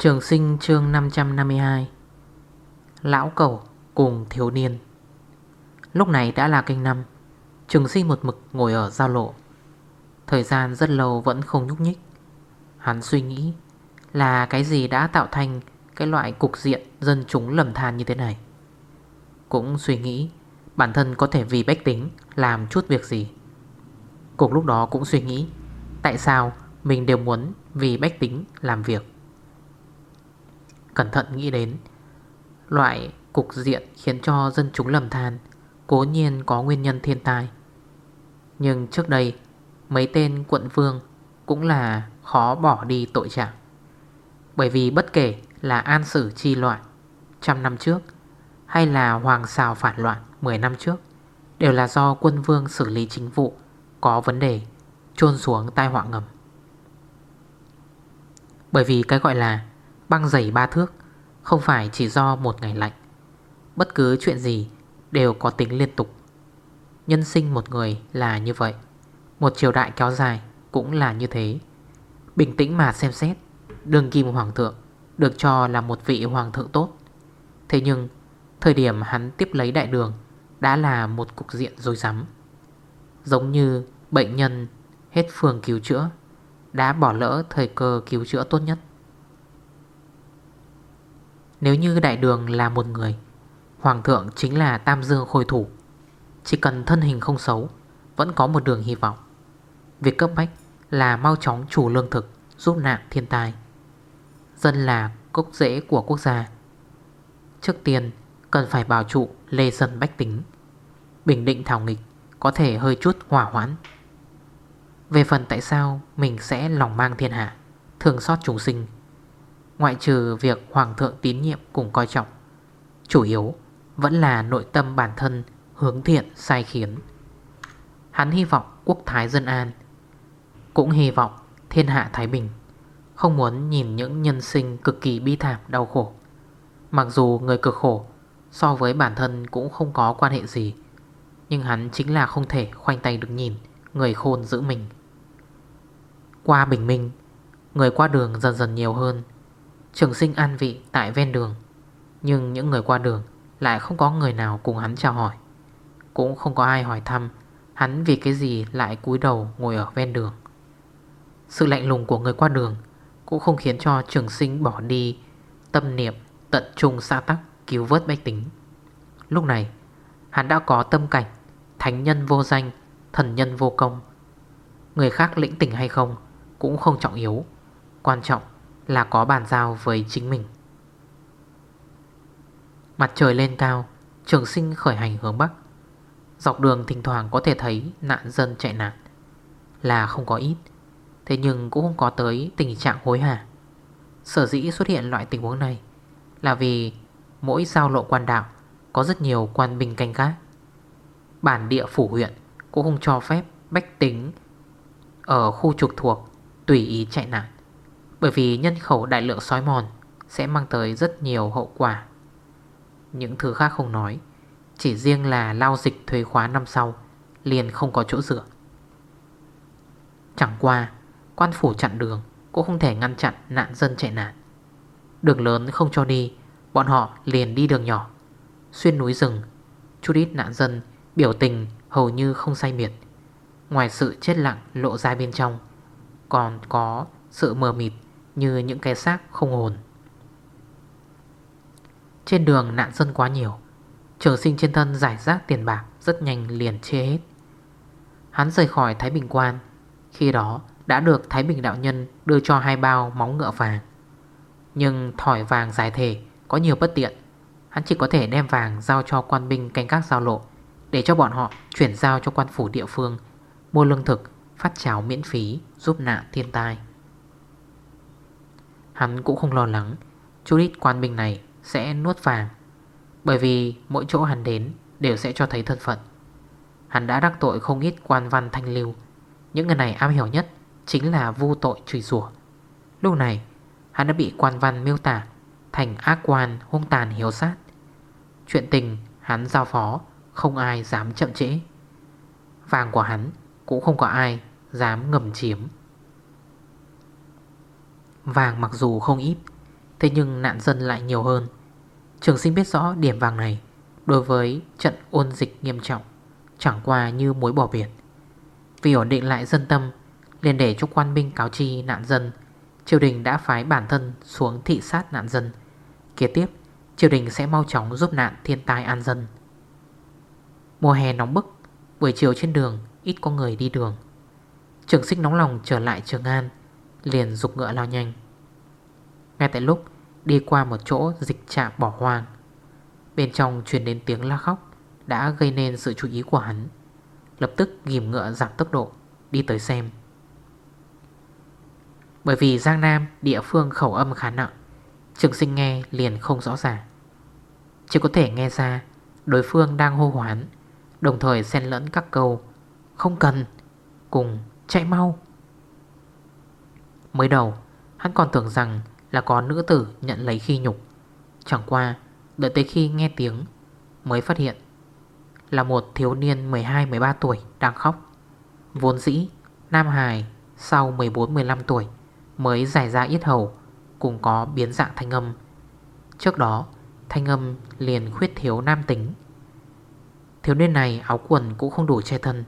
Trường sinh chương 552 Lão cầu cùng thiếu niên. Lúc này đã là kênh năm, Trường sinh một mực ngồi ở giao lộ. Thời gian rất lâu vẫn không nhúc nhích. Hắn suy nghĩ Là cái gì đã tạo thành Cái loại cục diện dân chúng lầm than như thế này. Cũng suy nghĩ Bản thân có thể vì bách tính Làm chút việc gì. Cùng lúc đó cũng suy nghĩ Tại sao mình đều muốn vì bách tính làm việc. Cẩn thận nghĩ đến. Loại cục diện khiến cho dân chúng lầm than, Cố nhiên có nguyên nhân thiên tai. Nhưng trước đây, Mấy tên quận vương Cũng là khó bỏ đi tội trạng. Bởi vì bất kể là an sử chi loạn Trăm năm trước, Hay là hoàng xào phản loạn 10 năm trước, Đều là do quân vương xử lý chính vụ Có vấn đề chôn xuống tai họa ngầm. Bởi vì cái gọi là Băng dày ba thước, Không phải chỉ do một ngày lạnh. Bất cứ chuyện gì đều có tính liên tục. Nhân sinh một người là như vậy, Một triều đại kéo dài cũng là như thế. Bình tĩnh mà xem xét, Đường kim hoàng thượng Được cho là một vị hoàng thượng tốt. Thế nhưng, Thời điểm hắn tiếp lấy đại đường Đã là một cục diện dối rắm. Giống như bệnh nhân Hết phường cứu chữa, Đã bỏ lỡ thời cơ cứu chữa tốt nhất nếu như đại đường là một người, Hoàng thượng chính là Tam Dương Khôi Thủ. Chỉ cần thân hình không xấu, Vẫn có một đường hy vọng. Việc cấp bách là mau chóng chủ lương thực, Giúp nạn thiên tai. Dân là cốc rễ của quốc gia. Trước tiên, Cần phải bảo trụ lê dân bách tính. Bình định thảo nghịch Có thể hơi chút hỏa hoãn. Về phần tại sao Mình sẽ lòng mang thiên hạ Thường xót chúng sinh Ngoại trừ việc Hoàng thượng tín nhiệm cùng coi trọng. Chủ yếu vẫn là nội tâm bản thân hướng thiện sai khiến. Hắn hy vọng quốc thái dân an, Cũng hy vọng thiên hạ thái bình, Không muốn nhìn những nhân sinh cực kỳ bi thảm đau khổ. Mặc dù người cực khổ So với bản thân cũng không có quan hệ gì, Nhưng hắn chính là không thể khoanh tay đứng nhìn Người khôn giữ mình. Qua bình minh, Người qua đường dần dần nhiều hơn Trường sinh an vị tại ven đường. Nhưng những người qua đường Lại không có người nào cùng hắn chào hỏi. Cũng không có ai hỏi thăm Hắn vì cái gì lại cúi đầu ngồi ở ven đường. Sự lạnh lùng của người qua đường Cũng không khiến cho trường sinh bỏ đi Tâm niệm tận trung xã tắc Cứu vớt bách tính. Lúc này, hắn đã có tâm cảnh Thánh nhân vô danh, Thần nhân vô công. Người khác lĩnh tỉnh hay không Cũng không trọng yếu. Quan trọng là có bàn giao với chính mình. Mặt trời lên cao, Trường sinh khởi hành hướng Bắc. Dọc đường thỉnh thoảng có thể thấy nạn dân chạy nạn, Là không có ít. Thế nhưng cũng không có tới tình trạng hối hả. Sở dĩ xuất hiện loại tình huống này Là vì mỗi giao lộ quan đạo Có rất nhiều quan binh canh gác. Bản địa phủ huyện Cũng không cho phép bách tính Ở khu trục thuộc Tùy ý chạy nạn bởi vì nhân khẩu đại lượng sói mòn Sẽ mang tới rất nhiều hậu quả. Những thứ khác không nói, Chỉ riêng là lao dịch thuế khóa năm sau Liền không có chỗ dựa. Chẳng qua, Quan phủ chặn đường Cũng không thể ngăn chặn nạn dân chạy nạn. Đường lớn không cho đi, Bọn họ liền đi đường nhỏ, Xuyên núi rừng. Chút ít nạn dân, biểu tình hầu như không say miệt. Ngoài sự chết lặng lộ ra bên trong, Còn có sự mờ mịt như những cái xác không hồn Trên đường nạn dân quá nhiều, Trường sinh trên thân giải rác tiền bạc Rất nhanh liền chê hết. Hắn rời khỏi Thái Bình Quan, Khi đó đã được Thái Bình Đạo Nhân Đưa cho hai bao móng ngựa vàng. Nhưng thỏi vàng giải thể Có nhiều bất tiện, Hắn chỉ có thể đem vàng giao cho quan binh canh các giao lộ Để cho bọn họ chuyển giao cho quan phủ địa phương, Mua lương thực, Phát cháo miễn phí, Giúp nạn thiên tai. Hắn cũng không lo lắng. Chút ít quan binh này sẽ nuốt vàng, Bởi vì mỗi chỗ hắn đến Đều sẽ cho thấy thân phận. Hắn đã đắc tội không ít quan văn thanh lưu. Những người này am hiểu nhất Chính là vu tội trùy rủa. Lúc này, hắn đã bị quan văn miêu tả Thành ác quan hung tàn hiếu sát. Chuyện tình hắn giao phó Không ai dám chậm trễ. Vàng của hắn cũng không có ai dám ngầm chiếm. Vàng mặc dù không ít, Thế nhưng nạn dân lại nhiều hơn. Trường sinh biết rõ điểm vàng này, Đối với trận ôn dịch nghiêm trọng, Chẳng qua như mối bỏ biển. Vì ổn định lại dân tâm, liền để cho quan binh cáo chi nạn dân, Triều đình đã phái bản thân xuống thị sát nạn dân. Kế tiếp, Triều đình sẽ mau chóng giúp nạn thiên tai an dân. Mùa hè nóng bức, Buổi chiều trên đường ít có người đi đường. Trường sinh nóng lòng trở lại Trường An Liền dục ngựa lao nhanh. Ngay tại lúc đi qua một chỗ dịch trạm bỏ hoang, Bên trong truyền đến tiếng la khóc Đã gây nên sự chú ý của hắn. Lập tức ghim ngựa giảm tốc độ, Đi tới xem. Bởi vì Giang Nam địa phương khẩu âm khá nặng, Trường sinh nghe liền không rõ ràng. Chỉ có thể nghe ra Đối phương đang hô hoán, Đồng thời xen lẫn các câu Không cần Cùng chạy mau Mới đầu, Hắn còn tưởng rằng là có nữ tử nhận lấy khi nhục. Chẳng qua, Đợi tới khi nghe tiếng, Mới phát hiện Là một thiếu niên 12-13 tuổi đang khóc. Vốn dĩ, Nam Hải sau 14-15 tuổi Mới giải ra yết hầu, Cùng có biến dạng thanh âm. Trước đó, thanh âm liền khuyết thiếu nam tính. Thiếu niên này áo quần cũng không đủ che thân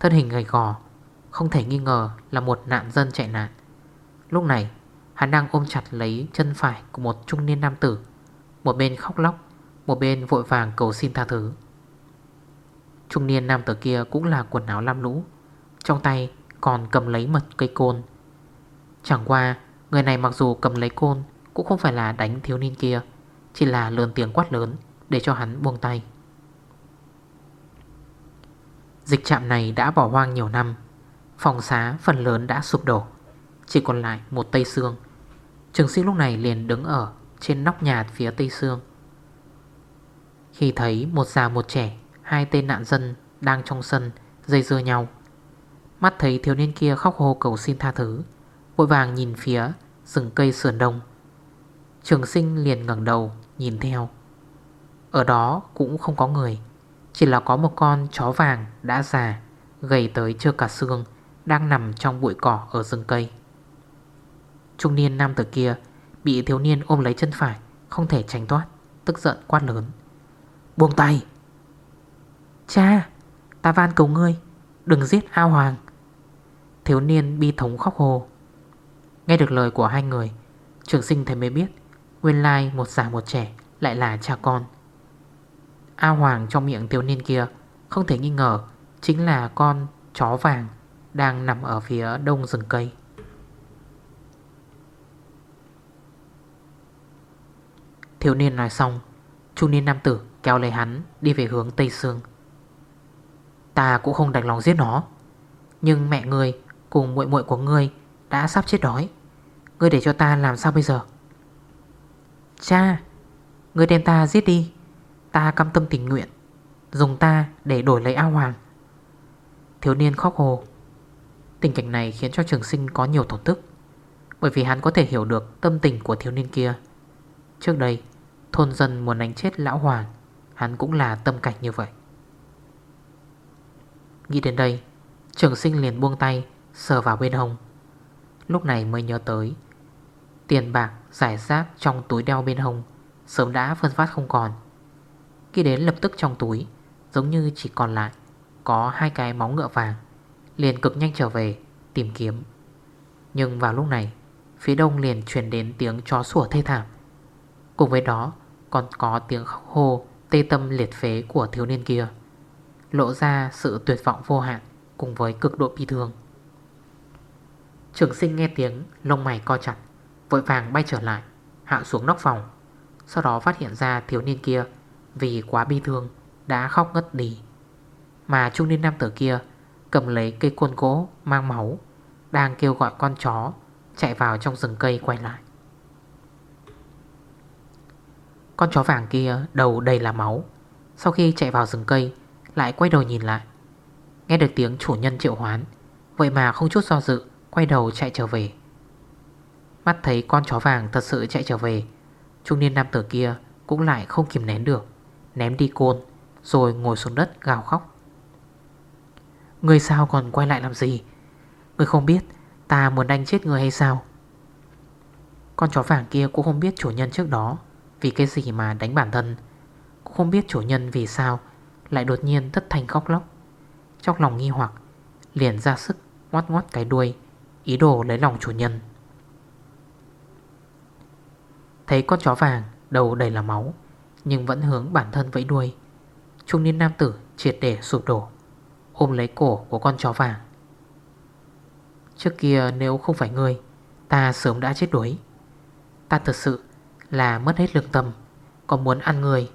Thân hình gầy gò, Không thể nghi ngờ là một nạn dân chạy nạn. Lúc này, Hắn đang ôm chặt lấy chân phải của một trung niên nam tử. Một bên khóc lóc, Một bên vội vàng cầu xin tha thứ. Trung niên nam tử kia cũng là quần áo lam lũ, Trong tay còn cầm lấy mật cây côn. Chẳng qua, Người này mặc dù cầm lấy côn Cũng không phải là đánh thiếu niên kia, Chỉ là lườn tiếng quát lớn Để cho hắn buông tay. Dịch trạm này đã bỏ hoang nhiều năm, Phòng xá phần lớn đã sụp đổ. Chỉ còn lại một tây xương. Trường sinh lúc này liền đứng ở Trên nóc nhà phía tây xương. Khi thấy một già một trẻ, Hai tên nạn dân đang trong sân, Dây dưa nhau. Mắt thấy thiếu niên kia khóc hô cầu xin tha thứ, Vội vàng nhìn phía rừng cây sườn đông. Trường sinh liền ngẩng đầu, Nhìn theo. Ở đó cũng không có người, Chỉ là có một con chó vàng đã già, Gầy tới chưa cả xương, Đang nằm trong bụi cỏ ở rừng cây. Trung niên nam tử kia Bị thiếu niên ôm lấy chân phải, Không thể tránh thoát, Tức giận quát lớn. Buông tay! Cha, Ta van cầu ngươi, Đừng giết ao hoàng. Thiếu niên bi thống khóc hồ Nghe được lời của hai người, Trường sinh thấy mới biết, Nguyên lai một già một trẻ Lại là cha con. A Hoàng trong miệng thiếu niên kia Không thể nghi ngờ Chính là con chó vàng Đang nằm ở phía đông rừng cây. Thiếu niên nói xong, Trung niên nam tử kéo lấy hắn Đi về hướng Tây Sương. Ta cũng không đành lòng giết nó, Nhưng mẹ người cùng muội muội của ngươi Đã sắp chết đói. Ngươi để cho ta làm sao bây giờ? Cha, Ngươi đem ta giết đi. Ta căm tâm tình nguyện, Dùng ta để đổi lấy ao hoàng. Thiếu niên khóc hồ Tình cảnh này khiến cho trường sinh có nhiều tổn tức, Bởi vì hắn có thể hiểu được tâm tình của thiếu niên kia. Trước đây Thôn dân muốn đánh chết lão hoàng. Hắn cũng là tâm cảnh như vậy. Nghĩ đến đây, Trường sinh liền buông tay, Sờ vào bên hông. Lúc này mới nhớ tới, Tiền bạc giải rác trong túi đeo bên hông Sớm đã phân phát không còn. Khi đến lập tức trong túi, Giống như chỉ còn lại Có hai cái móng ngựa vàng, Liền cực nhanh trở về tìm kiếm. Nhưng vào lúc này, Phía đông liền truyền đến tiếng chó sủa thê thảm. Cùng với đó còn có tiếng khóc hô, Tê tâm liệt phế của thiếu niên kia. Lộ ra sự tuyệt vọng vô hạn Cùng với cực độ bi thương. Trường sinh nghe tiếng, Lông mày co chặt, Vội vàng bay trở lại, Hạ xuống nóc phòng. Sau đó phát hiện ra thiếu niên kia, Vì quá bi thương, Đã khóc ngất đi. Mà trung niên nam tử kia, Cầm lấy cây côn gỗ mang máu, Đang kêu gọi con chó Chạy vào trong rừng cây quay lại. Con chó vàng kia đầu đầy là máu. Sau khi chạy vào rừng cây, Lại quay đầu nhìn lại. Nghe được tiếng chủ nhân triệu hoán, Vậy mà không chút do dự, Quay đầu chạy trở về. Mắt thấy con chó vàng thật sự chạy trở về, Trung niên nam tử kia Cũng lại không kìm nén được, Ném đi côn, Rồi ngồi xuống đất gào khóc. Người sao còn quay lại làm gì? Người không biết Ta muốn đánh chết người hay sao? Con chó vàng kia cũng không biết chủ nhân trước đó vì cái gì mà đánh bản thân. Cũng không biết chủ nhân vì sao Lại đột nhiên thất thanh khóc lóc. Trong lòng nghi hoặc, Liền ra sức ngoát ngoát cái đuôi, Ý đồ lấy lòng chủ nhân. Thấy con chó vàng đầu đầy là máu, Nhưng vẫn hướng bản thân vẫy đuôi, Trung niên nam tử triệt để sụp đổ, Ôm lấy cổ của con chó vàng. Trước kia nếu không phải ngươi, Ta sớm đã chết đuối. Ta thật sự là mất hết lương tâm Còn muốn ăn người.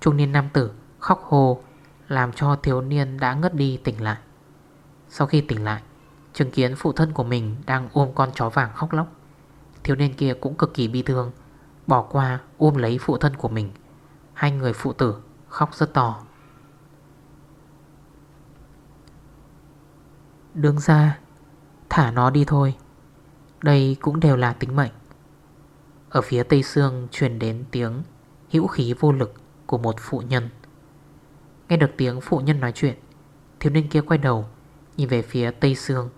Trung niên nam tử khóc hồ Làm cho thiếu niên đã ngất đi tỉnh lại. Sau khi tỉnh lại, Chứng kiến phụ thân của mình đang ôm con chó vàng khóc lóc. Thiếu niên kia cũng cực kỳ bi thương, Bỏ qua ôm lấy phụ thân của mình. Hai người phụ tử khóc rất to. Đứng ra, Thả nó đi thôi. Đây cũng đều là tính mệnh. Ở phía tây xương truyền đến tiếng hữu khí vô lực của một phụ nhân. Nghe được tiếng phụ nhân nói chuyện, Thiếu niên kia quay đầu, Nhìn về phía tây xương,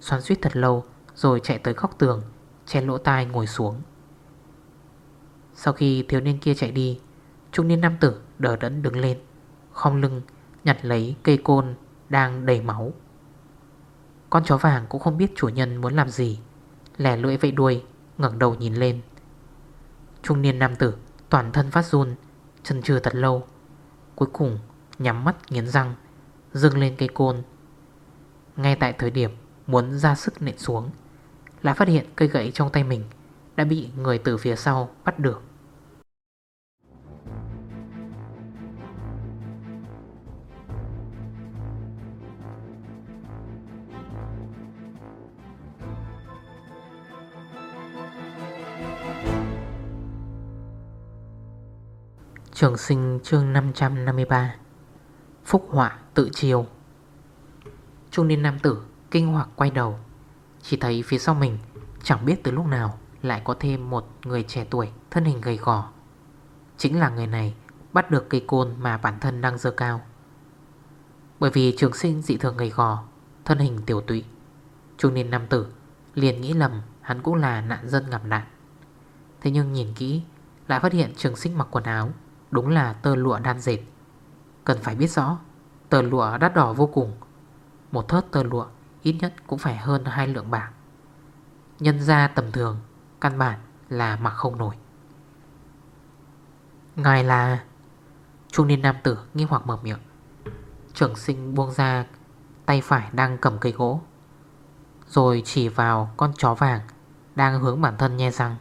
Xoắn suýt thật lâu Rồi chạy tới góc tường, Che lỗ tai ngồi xuống. Sau khi thiếu niên kia chạy đi, Trung niên nam tử đỡ đẫn đứng lên Không lưng, nhặt lấy cây côn Đang đầy máu. Con chó vàng cũng không biết chủ nhân muốn làm gì, Lẻ lưỡi vẫy đuôi, ngẩng đầu nhìn lên. Trung niên nam tử, Toàn thân phát run, Chân trừ thật lâu. Cuối cùng, nhắm mắt nghiến răng Dưng lên cây côn. Ngay tại thời điểm muốn ra sức nện xuống, lại phát hiện cây gậy trong tay mình Đã bị người từ phía sau bắt được. Trường sinh chương 553 Phúc họa tự chiều Trung niên nam tử kinh hoặc quay đầu. Chỉ thấy phía sau mình, Chẳng biết từ lúc nào Lại có thêm một người trẻ tuổi Thân hình gầy gò. Chính là người này bắt được cây côn Mà bản thân đang dơ cao. Bởi vì trường sinh dị thường gầy gò, Thân hình tiểu tụy, Trung niên nam tử liền nghĩ lầm Hắn cũng là nạn dân ngập nạn. Thế nhưng nhìn kỹ, Lại phát hiện trường sinh mặc quần áo. Đúng là tơ lụa đan dệt. Cần phải biết rõ, tơ lụa đắt đỏ vô cùng. Một thớt tơ lụa ít nhất cũng phải hơn hai lượng bạc. Nhân ra tầm thường, Căn bản là mặc không nổi. Ngài là Trung niên nam tử nghi hoặc mở miệng. Trưởng sinh buông ra Tay phải đang cầm cây gỗ, Rồi chỉ vào con chó vàng Đang hướng bản thân nhe răng.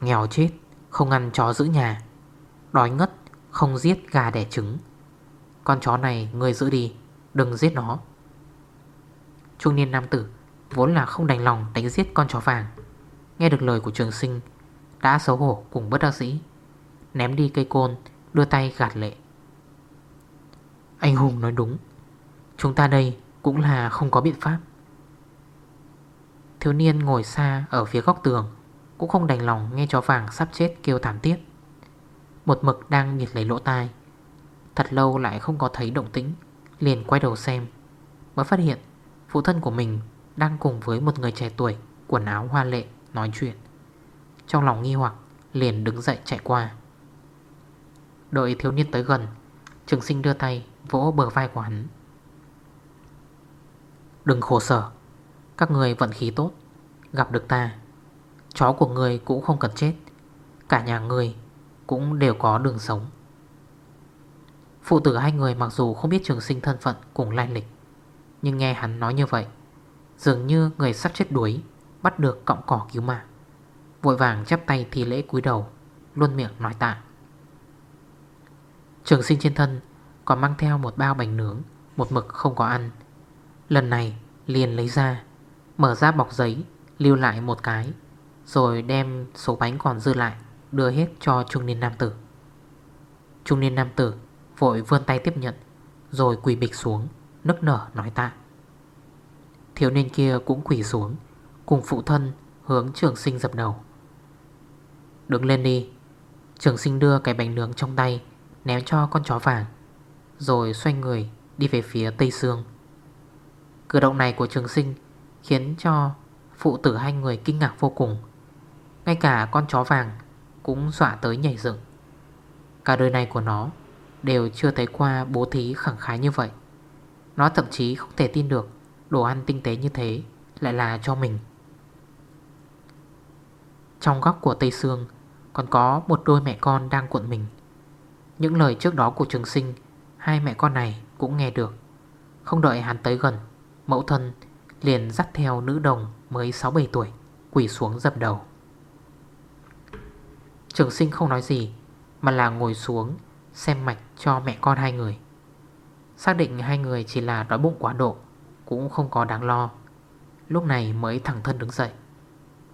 Nghèo chết, Không ăn chó giữ nhà. Đói ngất, Không giết gà đẻ trứng. Con chó này người giữ đi, Đừng giết nó. Trung niên nam tử, Vốn là không đành lòng đánh giết con chó vàng. Nghe được lời của trường sinh, Đã xấu hổ cùng bất đắc dĩ, Ném đi cây côn, Đưa tay gạt lệ. Anh Hùng nói đúng, Chúng ta đây cũng là không có biện pháp. Thiếu niên ngồi xa ở phía góc tường, Cũng không đành lòng nghe chó vàng sắp chết kêu thảm thiết một mực đang nhịt lấy lỗ tai. Thật lâu lại không có thấy động tĩnh, Liền quay đầu xem, Mới phát hiện phụ thân của mình Đang cùng với một người trẻ tuổi, Quần áo hoa lệ, nói chuyện. Trong lòng nghi hoặc, Liền đứng dậy chạy qua. Đợi thiếu niên tới gần, Trường sinh đưa tay vỗ bờ vai của hắn. Đừng khổ sở, Các người vận khí tốt, Gặp được ta. Chó của người cũng không cần chết, Cả nhà người cũng đều có đường sống. Phụ tử hai người mặc dù không biết trường sinh thân phận cùng lai lịch, Nhưng nghe hắn nói như vậy, Dường như người sắp chết đuối, Bắt được cọng cỏ cứu mạng. Vội vàng chắp tay thi lễ cúi đầu, Luôn miệng nói tạ. Trường sinh trên thân Còn mang theo một bao bánh nướng, Một mực không có ăn. Lần này liền lấy ra, Mở ra bọc giấy, Lưu lại một cái, Rồi đem số bánh còn dư lại đưa hết cho trung niên nam tử. Trung niên nam tử vội vươn tay tiếp nhận, Rồi quỳ bịch xuống, Nức nở nói tạ. Thiếu niên kia cũng quỳ xuống, Cùng phụ thân hướng trường sinh dập đầu. Đứng lên đi, Trường sinh đưa cái bánh nướng trong tay, Ném cho con chó vàng, Rồi xoay người đi về phía Tây Sương. Cử động này của trường sinh Khiến cho phụ tử hai người kinh ngạc vô cùng. Ngay cả con chó vàng cũng dọa tới nhảy dựng. Cả đời này của nó Đều chưa thấy qua bố thí khẳng khái như vậy. Nó thậm chí không thể tin được Đồ ăn tinh tế như thế Lại là cho mình. Trong góc của Tây Sương Còn có một đôi mẹ con đang cuộn mình. Những lời trước đó của trường sinh, Hai mẹ con này cũng nghe được. Không đợi hắn tới gần, Mẫu thân liền dắt theo nữ đồng mới 6-7 tuổi Quỷ xuống dập đầu. Trường sinh không nói gì, Mà là ngồi xuống, Xem mạch cho mẹ con hai người. Xác định hai người chỉ là đói bụng quá độ, Cũng không có đáng lo. Lúc này mới thẳng thân đứng dậy,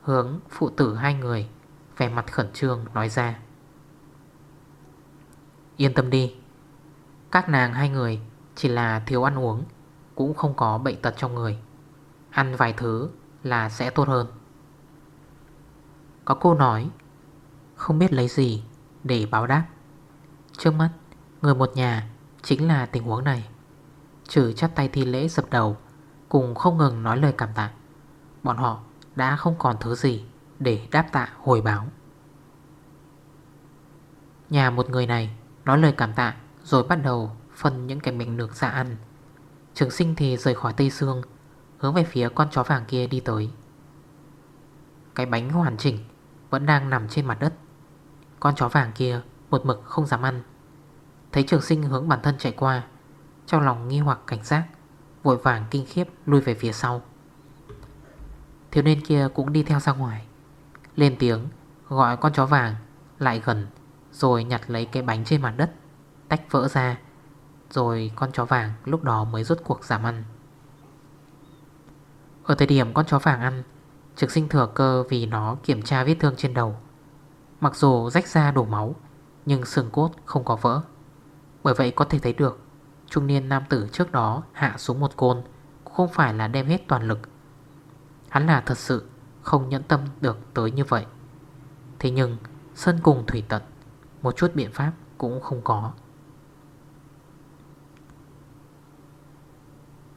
Hướng phụ tử hai người, Vẻ mặt khẩn trương nói ra. Yên tâm đi, Các nàng hai người Chỉ là thiếu ăn uống, Cũng không có bệnh tật trong người. Ăn vài thứ là sẽ tốt hơn. Có cô nói không biết lấy gì để báo đáp. Trước mắt, Người một nhà chính là tình huống này. Trừ chắp tay thi lễ dập đầu, Cùng không ngừng nói lời cảm tạ, Bọn họ đã không còn thứ gì Để đáp tạ hồi báo. Nhà một người này Nói lời cảm tạ Rồi bắt đầu phân những cái mình nước ra ăn. Trường sinh thì rời khỏi Tây Sương, Hướng về phía con chó vàng kia đi tới. Cái bánh hoàn chỉnh Vẫn đang nằm trên mặt đất. Con chó vàng kia một mực không dám ăn. Thấy trường sinh hướng bản thân chạy qua, Trong lòng nghi hoặc cảnh giác, Vội vàng kinh khiếp lui về phía sau. Thiếu niên kia cũng đi theo ra ngoài, Lên tiếng Gọi con chó vàng lại gần, Rồi nhặt lấy cái bánh trên mặt đất, Tách vỡ ra, Rồi con chó vàng lúc đó mới rốt cuộc giảm ăn. Ở thời điểm con chó vàng ăn Trực sinh thừa cơ vì nó kiểm tra vết thương trên đầu Mặc dù rách ra đổ máu, Nhưng xương cốt không có vỡ. Bởi vậy có thể thấy được, Trung niên nam tử trước đó hạ xuống một côn Cũng không phải là đem hết toàn lực. Hắn là thật sự không nhẫn tâm được tới như vậy. Thế nhưng Sơn cùng thủy tận, Một chút biện pháp cũng không có.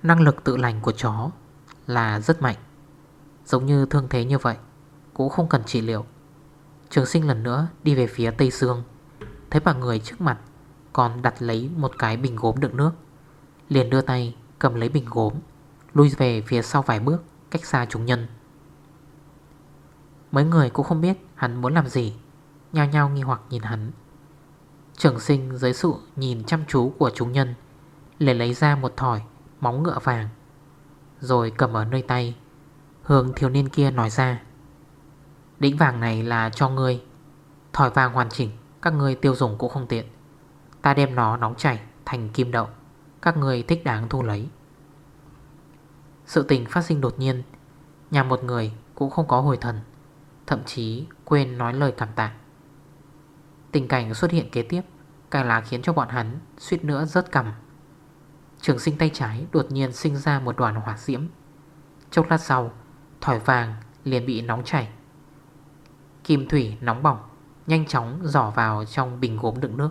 Năng lực tự lành của chó Là rất mạnh. Giống như thương thế như vậy, Cũng không cần trị liệu. Trường sinh lần nữa đi về phía Tây Sương. Thấy bà người trước mặt, Còn đặt lấy một cái bình gốm đựng nước. Liền đưa tay cầm lấy bình gốm, Lui về phía sau vài bước, Cách xa chúng nhân. Mấy người cũng không biết hắn muốn làm gì, Nhao nhao nghi hoặc nhìn hắn. Trường sinh dưới sự nhìn chăm chú của chúng nhân, Liền lấy ra một thỏi Móng ngựa vàng, Rồi cầm ở nơi tay, Hướng thiếu niên kia nói ra. Đĩnh vàng này là cho ngươi. Thỏi vàng hoàn chỉnh, Các ngươi tiêu dùng cũng không tiện. Ta đem nó nóng chảy thành kim đậu, Các ngươi thích đáng thu lấy. Sự tình phát sinh đột nhiên, Nhà một người cũng không có hồi thần, Thậm chí quên nói lời cảm tạ. Tình cảnh xuất hiện kế tiếp, Càng là khiến cho bọn hắn suýt nữa rớt cầm Trường sinh tay trái đột nhiên sinh ra một đoàn hỏa diễm. Chốc lát sau, Thỏi vàng liền bị nóng chảy Kim thủy nóng bỏng, Nhanh chóng dò vào trong bình gốm đựng nước.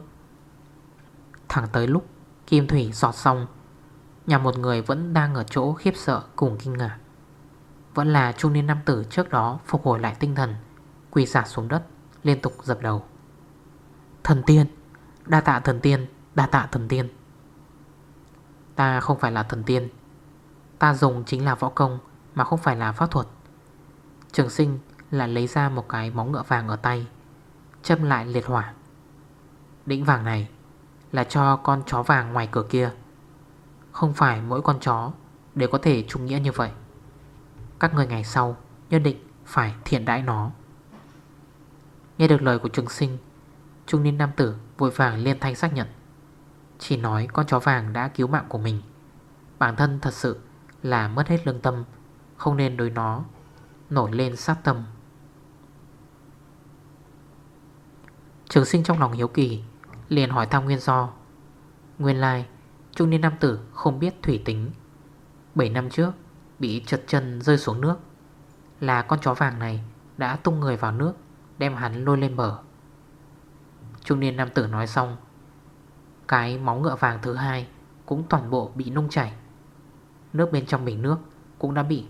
Thẳng tới lúc Kim thủy giọt xong, Nhà một người vẫn đang ở chỗ khiếp sợ cùng kinh ngạc. Vẫn là trung niên nam tử trước đó Phục hồi lại tinh thần, Quỳ giả xuống đất, Liên tục dập đầu. Thần tiên, Đa tạ thần tiên, Đa tạ thần tiên. Ta không phải là thần tiên. Ta dùng chính là võ công Mà không phải là pháp thuật. Trường sinh lại lấy ra một cái móng ngựa vàng ở tay, Châm lại liệt hỏa. Đĩnh vàng này Là cho con chó vàng ngoài cửa kia. Không phải mỗi con chó Đều có thể trung nghĩa như vậy. Các người ngày sau Nhất định phải thiện đãi nó. Nghe được lời của trường sinh, Trung niên nam tử vội vàng liên thanh xác nhận. Chỉ nói con chó vàng đã cứu mạng của mình, Bản thân thật sự là mất hết lương tâm, Không nên đối nó Nổi lên sát tâm. Trường sinh trong lòng hiếu kỳ, Liền hỏi thăm nguyên do. Nguyên lai, Trung niên nam tử không biết thủy tính. 7 năm trước, Bị trật chân rơi xuống nước. Là con chó vàng này Đã tung người vào nước, Đem hắn lôi lên bờ. Trung niên nam tử nói xong, Cái máu ngựa vàng thứ hai Cũng toàn bộ bị nung chảy. Nước bên trong bình nước Cũng đã bị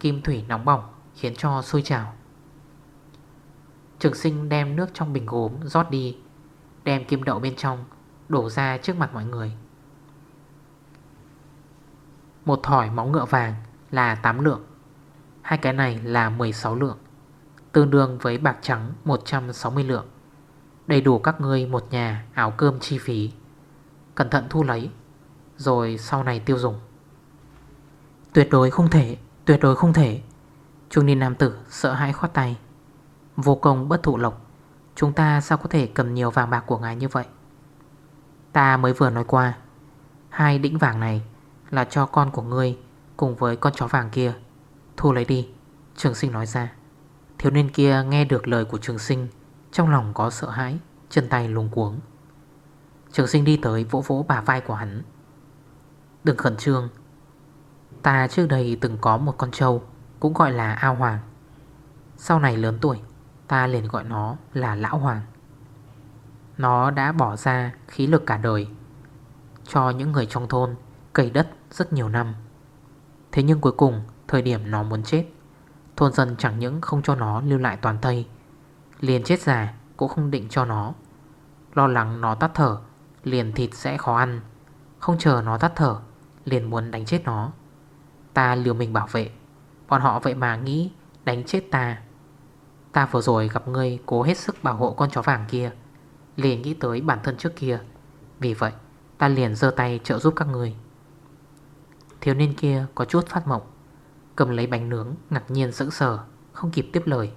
kim thủy nóng bỏng Khiến cho sôi trào. Trường sinh đem nước trong bình gốm rót đi, Đem kim đậu bên trong, Đổ ra trước mặt mọi người. Một thỏi máu ngựa vàng là 8 lượng, Hai cái này là 16 lượng, Tương đương với bạc trắng 160 lượng. Đầy đủ các ngươi một nhà áo cơm chi phí. Cẩn thận thu lấy, Rồi sau này tiêu dùng. Tuyệt đối không thể, Tuyệt đối không thể. Trung niên nam tử sợ hãi khoát tay. Vô công bất thụ lộc. Chúng ta sao có thể cầm nhiều vàng bạc của ngài như vậy? Ta mới vừa nói qua, Hai đĩnh vàng này Là cho con của ngươi Cùng với con chó vàng kia. Thu lấy đi, Trường sinh nói ra. Thiếu niên kia nghe được lời của trường sinh, Trong lòng có sợ hãi, Chân tay lùng cuống. Trường sinh đi tới vỗ vỗ bả vai của hắn. Đừng khẩn trương. Ta trước đây từng có một con trâu, Cũng gọi là ao hoàng. Sau này lớn tuổi Ta liền gọi nó là Lão Hoàng. Nó đã bỏ ra khí lực cả đời Cho những người trong thôn Cày đất rất nhiều năm. Thế nhưng cuối cùng, Thời điểm nó muốn chết, Thôn dân chẳng những không cho nó lưu lại toàn thây, Liền chết già Cũng không định cho nó. Lo lắng nó tắt thở, Liền thịt sẽ khó ăn. Không chờ nó tắt thở, Liền muốn đánh chết nó. Ta liều mình bảo vệ. Bọn họ vậy mà nghĩ đánh chết ta Ta vừa rồi gặp ngươi cố hết sức bảo hộ con chó vàng kia, Liền nghĩ tới bản thân trước kia. Vì vậy, ta liền dơ tay trợ giúp các ngươi. Thiếu niên kia có chút phát mộng, Cầm lấy bánh nướng, ngạc nhiên sững sờ, Không kịp tiếp lời.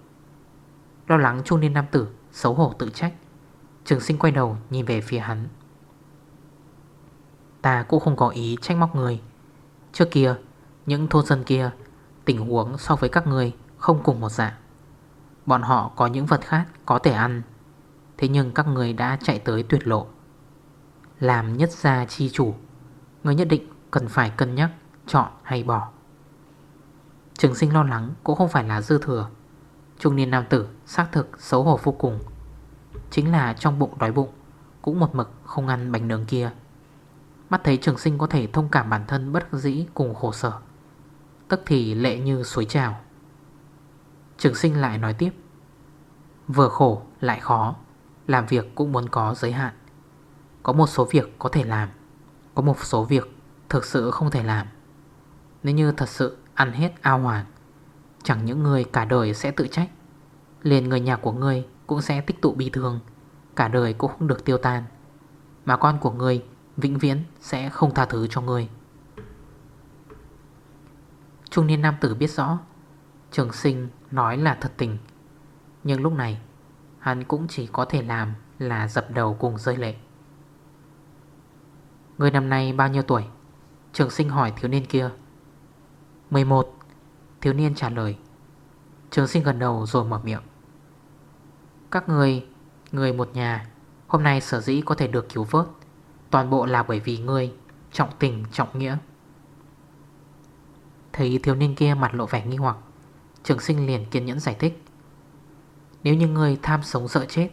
Lo lắng trung niên nam tử, Xấu hổ tự trách. Trường sinh quay đầu nhìn về phía hắn. Ta cũng không có ý trách móc người. Trước kia, Những thôn dân kia, Tình huống so với các người Không cùng một dạng. Bọn họ có những vật khác có thể ăn. Thế nhưng các người đã chạy tới tuyệt lộ. Làm nhất gia chi chủ, Người nhất định cần phải cân nhắc, Chọn hay bỏ. Trường sinh lo lắng cũng không phải là dư thừa. Trung niên nam tử xác thực xấu hổ vô cùng. Chính là trong bụng đói bụng, Cũng một mực không ăn bánh nướng kia. Mắt thấy trường sinh có thể thông cảm bản thân bất dĩ cùng khổ sở, Tức thì lệ như suối trào. Trường sinh lại nói tiếp. Vừa khổ, lại khó. Làm việc cũng muốn có giới hạn. Có một số việc có thể làm. Có một số việc thực sự không thể làm. Nếu như thật sự ăn hết ao hoàng, Chẳng những người cả đời sẽ tự trách, Liền người nhà của ngươi cũng sẽ tích tụ bi thương. Cả đời cũng không được tiêu tan, Mà con của ngươi vĩnh viễn sẽ không tha thứ cho ngươi Trung niên nam tử biết rõ Trường sinh nói là thật tình. Nhưng lúc này, Hắn cũng chỉ có thể làm là dập đầu cùng rơi lệ. Người năm nay bao nhiêu tuổi? Trường sinh hỏi thiếu niên kia. 11 Thiếu niên trả lời. Trường sinh gần đầu rồi mở miệng. Các người Người một nhà, Hôm nay sở dĩ có thể được cứu vớt? Toàn bộ là bởi vì ngươi, Trọng tình, trọng nghĩa. Thấy thiếu niên kia mặt lộ vẻ nghi hoặc Trường sinh liền kiên nhẫn giải thích. Nếu như ngươi tham sống sợ chết,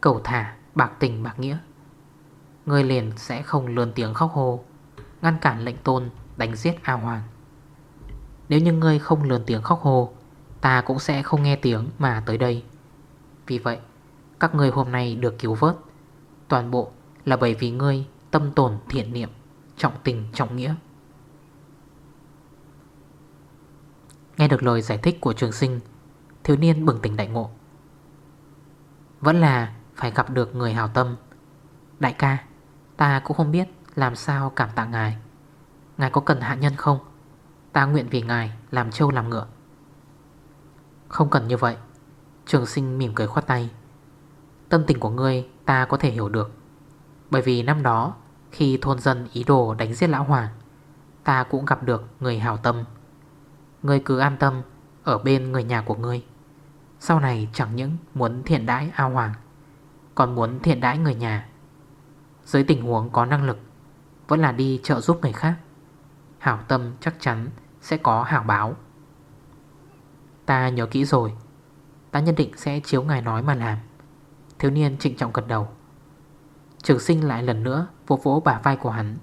Cầu thả, bạc tình, bạc nghĩa, Ngươi liền sẽ không lươn tiếng khóc hồ Ngăn cản lệnh tôn đánh giết A Hoàng. Nếu như ngươi không lươn tiếng khóc hồ Ta cũng sẽ không nghe tiếng mà tới đây. Vì vậy, Các ngươi hôm nay được cứu vớt, Toàn bộ là bởi vì ngươi Tâm tồn thiện niệm, Trọng tình, trọng nghĩa. Nghe được lời giải thích của trường sinh, Thiếu niên bừng tỉnh đại ngộ. Vẫn là phải gặp được người hào tâm. Đại ca, Ta cũng không biết làm sao cảm tạ ngài. Ngài có cần hạ nhân không? Ta nguyện vì ngài làm trâu làm ngựa. Không cần như vậy. Trường sinh mỉm cười khoát tay. Tâm tình của ngươi ta có thể hiểu được. Bởi vì năm đó, Khi thôn dân ý đồ đánh giết lão hoàng, Ta cũng gặp được người hào tâm. Ngươi cứ an tâm, Ở bên người nhà của ngươi. Sau này chẳng những muốn thiện đãi ao hoàng, Còn muốn thiện đãi người nhà. Dưới tình huống có năng lực, Vẫn là đi trợ giúp người khác. Hảo tâm chắc chắn sẽ có hảo báo. Ta nhớ kỹ rồi, Ta nhất định sẽ chiếu ngài nói mà làm. Thiếu niên trịnh trọng gật đầu. Trường sinh lại lần nữa Vỗ vỗ bả vai của hắn.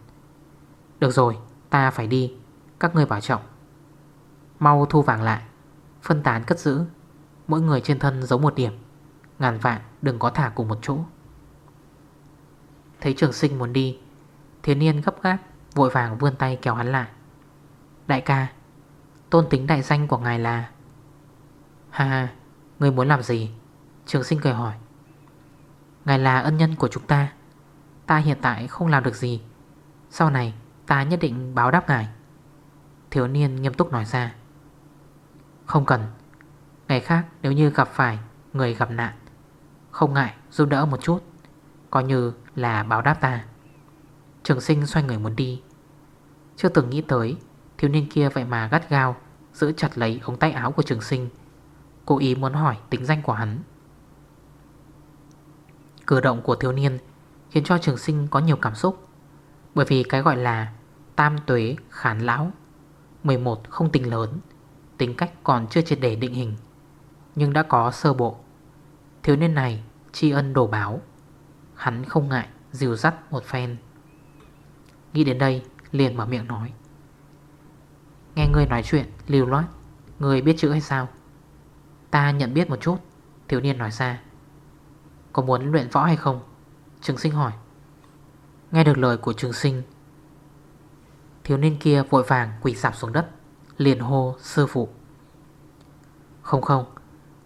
Được rồi, ta phải đi, Các ngươi bảo trọng. Mau thu vàng lại. Phân tán cất giữ. Mỗi người trên thân giấu một điểm. Ngàn vạn đừng có thả cùng một chỗ. Thấy trường sinh muốn đi, Thiếu niên gấp gáp, Vội vàng vươn tay kéo hắn lại. Đại ca, Tôn tính đại danh của ngài là Ha ha người muốn làm gì? Trường sinh cười hỏi. Ngài là ân nhân của chúng ta. Ta hiện tại không làm được gì. Sau này, ta nhất định báo đáp ngài. Thiếu niên nghiêm túc nói ra. Không cần. Ngày khác, nếu như gặp phải Người gặp nạn, Không ngại giúp đỡ một chút, Coi như là báo đáp ta. Trường sinh xoay người muốn đi. Chưa từng nghĩ tới, Thiếu niên kia vậy mà gắt gao Giữ chặt lấy ống tay áo của trường sinh, Cố ý muốn hỏi tính danh của hắn. Cử động của thiếu niên Khiến cho trường sinh có nhiều cảm xúc, Bởi vì cái gọi là Tam tuế khán lão 11 không tình lớn. Tính cách còn chưa triệt để định hình, Nhưng đã có sơ bộ. Thiếu niên này tri ân đổ báo. Hắn không ngại dìu dắt một phen. Nghĩ đến đây, liền mở miệng nói. Nghe người nói chuyện, lưu loát, Người biết chữ hay sao? Ta nhận biết một chút, Thiếu niên nói ra. Có muốn luyện võ hay không? Trường sinh hỏi. Nghe được lời của trường sinh, Thiếu niên kia vội vàng quỷ sạp xuống đất. Liền hô, sư phụ. Không không,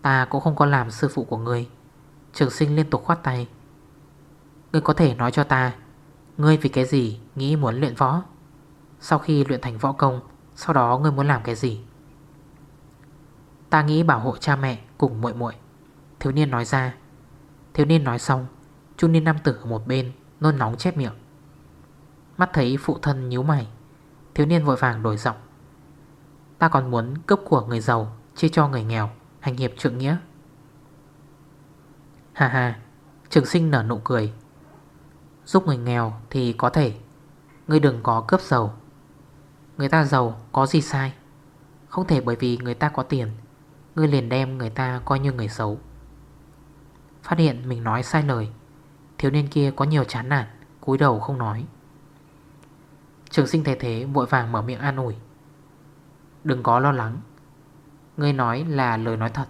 Ta cũng không có làm sư phụ của người Trường sinh liên tục khoát tay. Ngươi có thể nói cho ta, Ngươi vì cái gì nghĩ muốn luyện võ? Sau khi luyện thành võ công, Sau đó ngươi muốn làm cái gì? Ta nghĩ bảo hộ cha mẹ cùng muội muội. Thiếu niên nói ra. Thiếu niên nói xong, Chu niên nam tử ở một bên Nôn nóng chép miệng. Mắt thấy phụ thân nhíu mày, Thiếu niên vội vàng đổi giọng. Ta còn muốn cấp của người giàu, Chia cho người nghèo. Hành hiệp trượng nghĩa. Hà hà Trường sinh nở nụ cười. Giúp người nghèo thì có thể. Ngươi đừng có cướp giàu. Người ta giàu có gì sai? Không thể bởi vì người ta có tiền, Ngươi liền đem người ta coi như người xấu. Phát hiện mình nói sai lời, Thiếu niên kia có nhiều chán nản, cúi đầu không nói. Trường sinh thế thế, vội vàng mở miệng an ủi. Đừng có lo lắng. Ngươi nói là lời nói thật,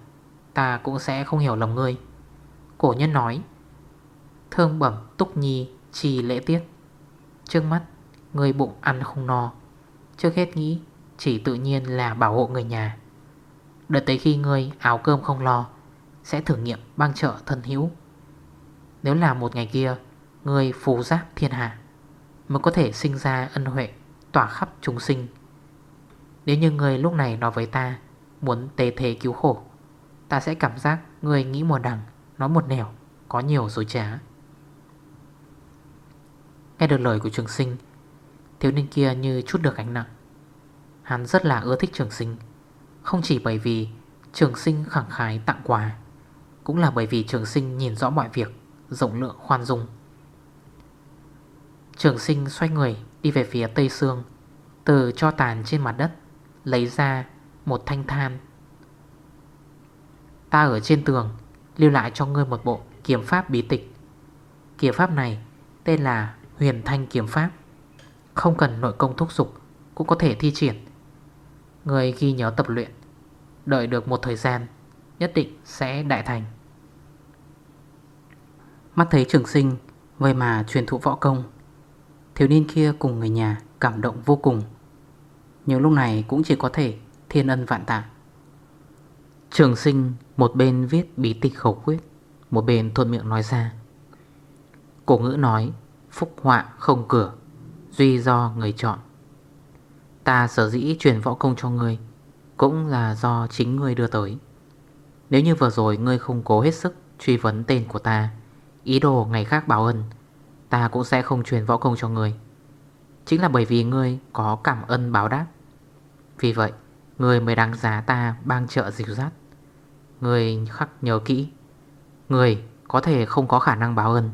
Ta cũng sẽ không hiểu lầm ngươi. Cổ nhân nói. Thương bẩm túc nhi trì lễ tiết. Trước mắt, Ngươi bụng ăn không no. Trước hết nghĩ, Chỉ tự nhiên là bảo hộ người nhà. Đợi tới khi ngươi áo cơm không lo, Sẽ thử nghiệm băng trợ thân hữu. Nếu là một ngày kia, Ngươi phù giáp thiên hạ, Mới có thể sinh ra ân huệ Tỏa khắp chúng sinh. Nếu như người lúc này nói với ta Muốn tề thế cứu khổ, Ta sẽ cảm giác người nghĩ một đằng, Nói một nẻo, Có nhiều dối trá. Nghe được lời của trường sinh, Thiếu niên kia như chút được ánh nặng. Hắn rất là ưa thích trường sinh. Không chỉ bởi vì trường sinh khẳng khái tặng quà, Cũng là bởi vì trường sinh nhìn rõ mọi việc, Rộng lượng, khoan dung. Trường sinh xoay người đi về phía tây xương, Từ cho tàn trên mặt đất. Lấy ra một thanh than Ta ở trên tường, Lưu lại cho ngươi một bộ kiếm pháp bí tịch. Kiếm pháp này Tên là huyền thanh kiếm pháp. Không cần nội công thúc dục Cũng có thể thi triển. Người ghi nhớ tập luyện, Đợi được một thời gian, Nhất định sẽ đại thành. Mắt thấy trường sinh, Vậy mà truyền thụ võ công. Thiếu niên kia cùng người nhà cảm động vô cùng. Nhưng lúc này cũng chỉ có thể thiên ân vạn tạ. Trường sinh, một bên viết bí tịch khẩu quyết, Một bên thuận miệng nói ra. Cổ ngữ nói, Phúc họa không cửa, Duy do người chọn. Ta sở dĩ truyền võ công cho ngươi, Cũng là do chính ngươi đưa tới. Nếu như vừa rồi ngươi không cố hết sức Truy vấn tên của ta, Ý đồ ngày khác báo ân, Ta cũng sẽ không truyền võ công cho ngươi. Chính là bởi vì ngươi có cảm ơn báo đáp. Vì vậy, người mới đáng giá ta bang trợ dịu dắt. Người khắc nhớ kỹ, người Có thể không có khả năng báo ân,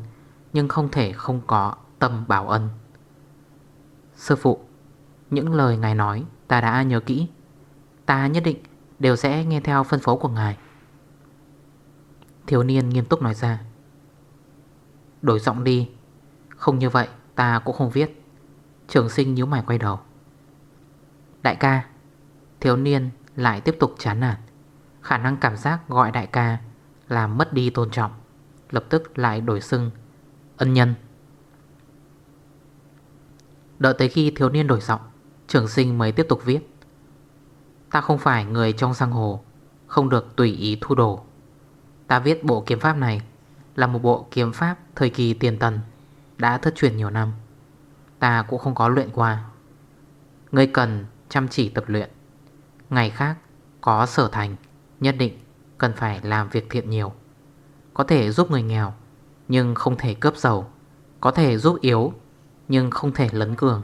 Nhưng không thể không có tâm báo ân. Sư phụ, Những lời ngài nói ta đã nhớ kỹ. Ta nhất định đều sẽ nghe theo phân phố của ngài. Thiếu niên nghiêm túc nói ra. Đổi giọng đi, Không như vậy ta cũng không viết. Trường sinh nhíu mày quay đầu. Đại ca Thiếu niên lại tiếp tục chán nản. Khả năng cảm giác gọi đại ca Làm mất đi tôn trọng, Lập tức lại đổi xưng Ân nhân. Đợi tới khi thiếu niên đổi giọng, Trường sinh mới tiếp tục viết. Ta không phải người trong sang hồ, Không được tùy ý thu đồ. Ta viết bộ kiếm pháp này Là một bộ kiếm pháp thời kỳ tiền tần, Đã thất truyền nhiều năm. Ta cũng không có luyện qua. Ngươi cần chăm chỉ tập luyện. Ngày khác, có sở thành, Nhất định cần phải làm việc thiện nhiều. Có thể giúp người nghèo, Nhưng không thể cướp giàu. Có thể giúp yếu, Nhưng không thể lấn cường.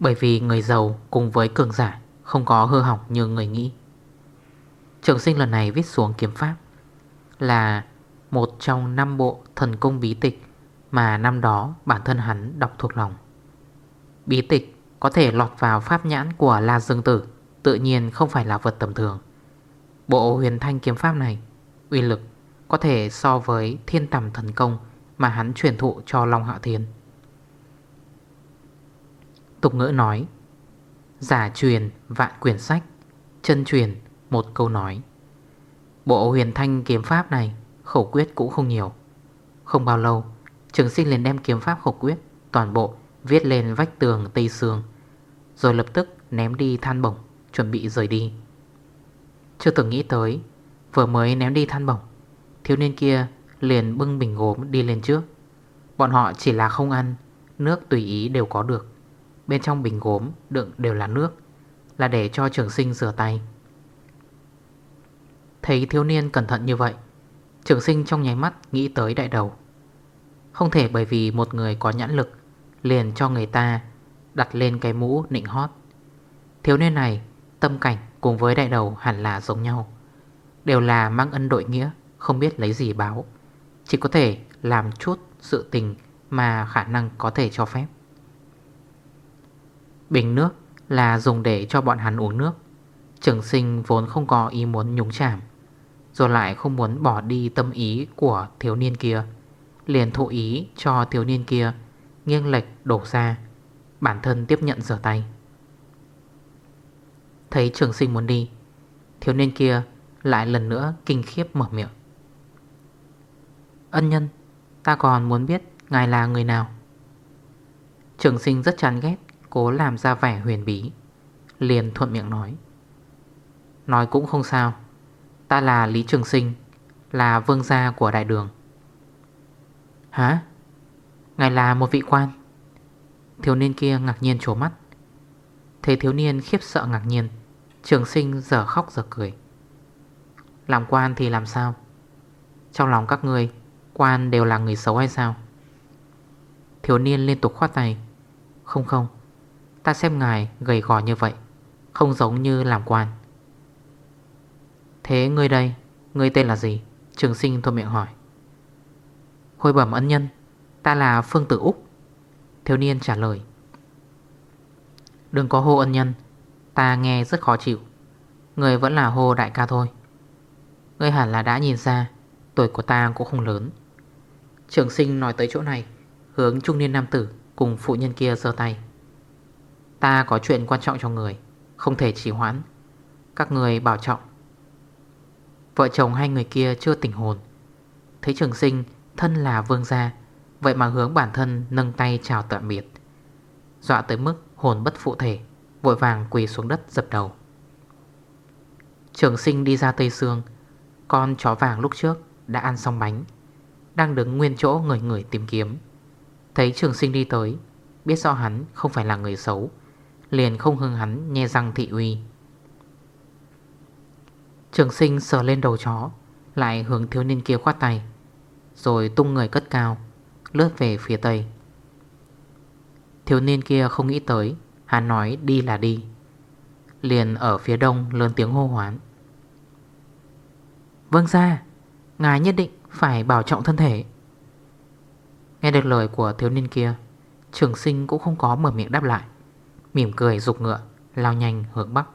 Bởi vì người giàu cùng với cường giả Không có hư hỏng như người nghĩ. Trường sinh lần này viết xuống kiếm pháp Là một trong năm bộ thần công bí tịch Mà năm đó bản thân hắn đọc thuộc lòng. Bí tịch có thể lọt vào pháp nhãn của La Dương Tử. Tự nhiên không phải là vật tầm thường. Bộ huyền thanh kiếm pháp này, uy lực có thể so với thiên tầm thần công Mà hắn truyền thụ cho Long Hạ Thiên. Tục ngữ nói, Giả truyền vạn quyển sách, Chân truyền một câu nói. Bộ huyền thanh kiếm pháp này Khẩu quyết cũng không nhiều. Không bao lâu, Trường sinh liền đem kiếm pháp khẩu quyết Toàn bộ viết lên vách tường Tây Sương, Rồi lập tức ném đi than bổng. Chuẩn bị rời đi. Chưa từng nghĩ tới, Vừa mới ném đi than bổng Thiếu niên kia liền bưng bình gốm đi lên trước. Bọn họ chỉ là không ăn, Nước tùy ý đều có được. Bên trong bình gốm đựng đều là nước, Là để cho trường sinh rửa tay. Thấy thiếu niên cẩn thận như vậy, Trường sinh trong nháy mắt nghĩ tới đại đầu. Không thể bởi vì một người có nhãn lực, Liền cho người ta đặt lên cái mũ nịnh hót. Thiếu niên này tâm cảnh cùng với đại đầu hẳn là giống nhau. Đều là mang ân đội nghĩa, Không biết lấy gì báo. Chỉ có thể làm chút sự tình Mà khả năng có thể cho phép. Bình nước là dùng để cho bọn hắn uống nước. Trường sinh vốn không có ý muốn nhúng chạm Rồi lại không muốn bỏ đi tâm ý của thiếu niên kia. Liền thụ ý cho thiếu niên kia, Nghiêng lệch đổ ra, Bản thân tiếp nhận rửa tay. Thấy trường sinh muốn đi. Thiếu niên kia lại lần nữa kinh khiếp mở miệng. Ân nhân, Ta còn muốn biết ngài là người nào? Trường sinh rất chán ghét, Cố làm ra vẻ huyền bí, Liền thuận miệng nói. Nói cũng không sao, Ta là Lý Trường Sinh, Là vương gia của đại đường. Hả? Ngài là một vị quan? Thiếu niên kia ngạc nhiên trổ mắt. Thấy thiếu niên khiếp sợ ngạc nhiên. Trường sinh giờ khóc giờ cười. Làm quan thì làm sao? Trong lòng các người Quan đều là người xấu hay sao? Thiếu niên liên tục khoát tay. Không không, Ta xem ngài gầy gò như vậy, Không giống như làm quan. Thế ngươi đây, Ngươi tên là gì? Trường sinh thôi miệng hỏi. Hồi bẩm ân nhân, Ta là Phương Tử Úc. Thiếu niên trả lời. Đừng có hô ân nhân Ta nghe rất khó chịu. Người vẫn là hô đại ca thôi. Ngươi hẳn là đã nhìn ra, Tuổi của ta cũng không lớn. Trường sinh nói tới chỗ này, Hướng trung niên nam tử Cùng phụ nhân kia giơ tay. Ta có chuyện quan trọng cho người, Không thể trì hoãn. Các người bảo trọng. Vợ chồng hai người kia chưa tỉnh hồn. Thấy trường sinh thân là vương gia, Vậy mà hướng bản thân nâng tay chào tạm biệt. Dọa tới mức hồn bất phụ thể. Vội vàng quỳ xuống đất dập đầu. Trường sinh đi ra Tây Sương, Con chó vàng lúc trước đã ăn xong bánh, Đang đứng nguyên chỗ người người tìm kiếm. Thấy trường sinh đi tới, Biết rõ hắn không phải là người xấu, Liền không hưng hắn nhe răng thị uy. Trường sinh sờ lên đầu chó, Lại hướng thiếu niên kia khoát tay, Rồi tung người cất cao, Lướt về phía tây. Thiếu niên kia không nghĩ tới Hắn nói, đi là đi. Liền ở phía đông lớn tiếng hô hoán. Vâng ra Ngài nhất định Phải bảo trọng thân thể. Nghe được lời của thiếu niên kia, Trường sinh cũng không có mở miệng đáp lại, Mỉm cười rục ngựa, Lao nhanh hướng bắc.